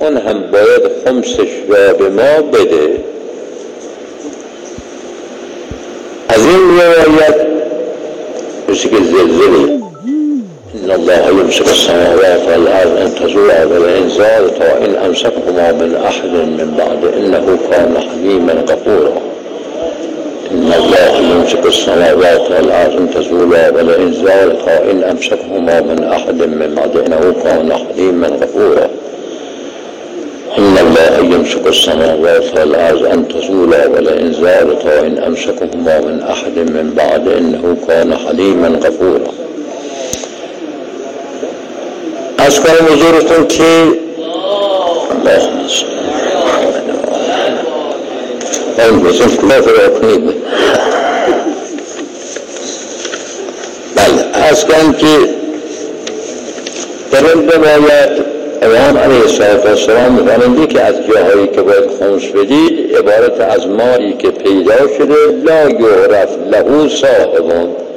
اون هم باید خمسش را به ما بده. از این روایت مثل که زلزله إن الله يمسك السماوات والأرض أن تزولا ولئن زالتا إن أمسكهما من أحد من بعد إنه كان حليما غفورا. إن الله يمسك السماوات والأرض أن تزولا ولئن زالتا إن أمسكهما من أحد من بعد إنه كان حليما غفورا. يمسك السماوات والأرض أن تزولا ولئن زالتا إن أمسكهما من أحد من بعد إنه كان حليما غفورا. کنم حضورتون که اللهم بسم کلا فرا کنید بله از کنم که در امام علیه السلام میفرمایند که از جاهایی که باید خمس بدید عبارت از مالی که پیدا شده لا یعرف له صاحب.